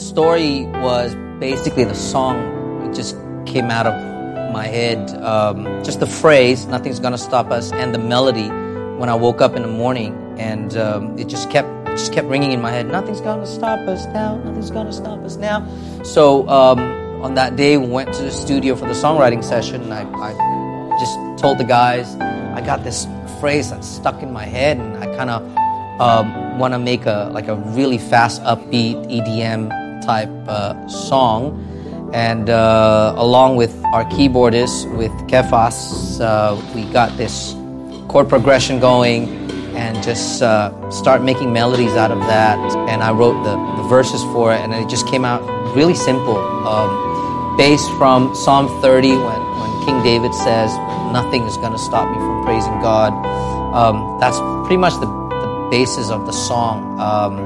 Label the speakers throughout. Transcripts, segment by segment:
Speaker 1: story was basically the song it just came out of my head. Um, just the phrase, nothing's gonna stop us, and the melody when I woke up in the morning, and um, it just kept it just kept ringing in my head. Nothing's gonna stop us now. Nothing's gonna stop us now. So um, on that day, we went to the studio for the songwriting session, and I, I just told the guys I got this phrase that's stuck in my head, and I kind of um, want to make a like a really fast, upbeat EDM type uh, song. And uh, along with our keyboardist, with Kefas, uh, we got this chord progression going and just uh, start making melodies out of that. And I wrote the, the verses for it, and it just came out really simple. Um, based from Psalm 30, when, when King David says, Nothing is going to stop me from praising God. Um, that's pretty much the, the basis of the song. Um,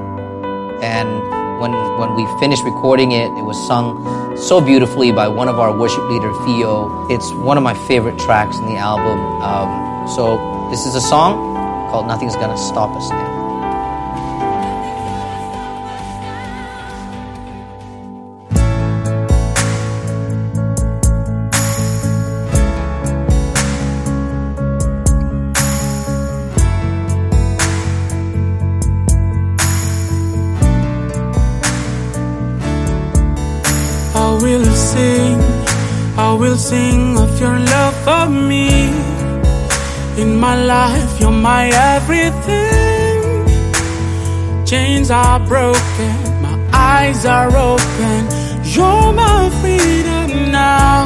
Speaker 1: and when, when we finished recording it, it was sung so beautifully by one of our worship leader, Theo. It's one of my favorite tracks in the album. Um, so this is a song called Nothing's Gonna Stop Us Now.
Speaker 2: Will sing, I will sing of your love for me. In my life, you're my everything. Chains are broken, my eyes are open. You're my freedom now.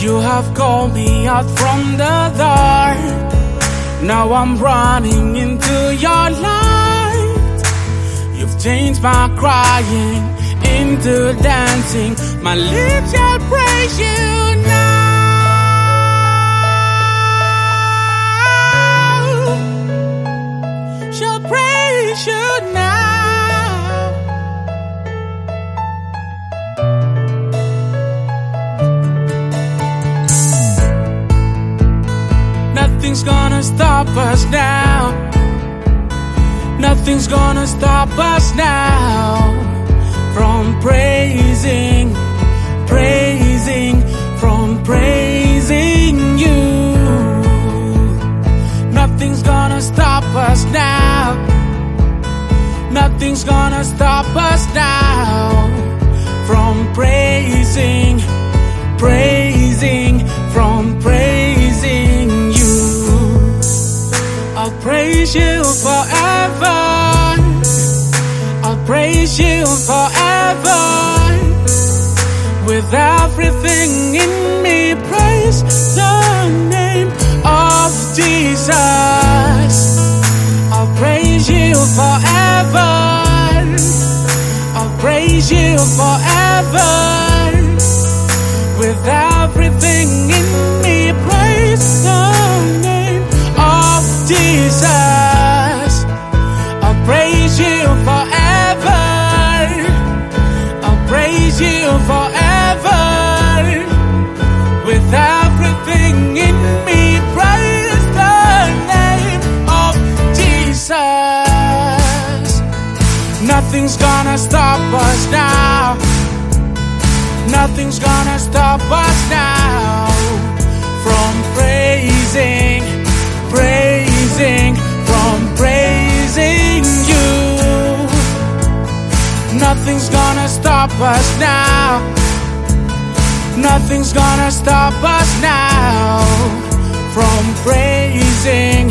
Speaker 2: You have called me out from the dark. Now I'm running into your light. You've changed my crying into dancing. My lips shall praise you now. Shall praise you now. Nothing's gonna stop us now. Nothing's gonna stop us now from praising, praising, from praising you. Nothing's gonna stop us now. Nothing's gonna stop us now from praising, praising, from praising you. I'll praise you forever. I'll praise you forever. Everything in me, praise the name of Jesus. I'll praise you forever. I'll praise you forever. With everything in me, praise the name of Jesus. I'll praise you forever. I'll praise you forever. Nothing's gonna stop us now. Nothing's gonna stop us now from praising, praising, from praising you. Nothing's gonna stop us now. Nothing's gonna stop us now from praising,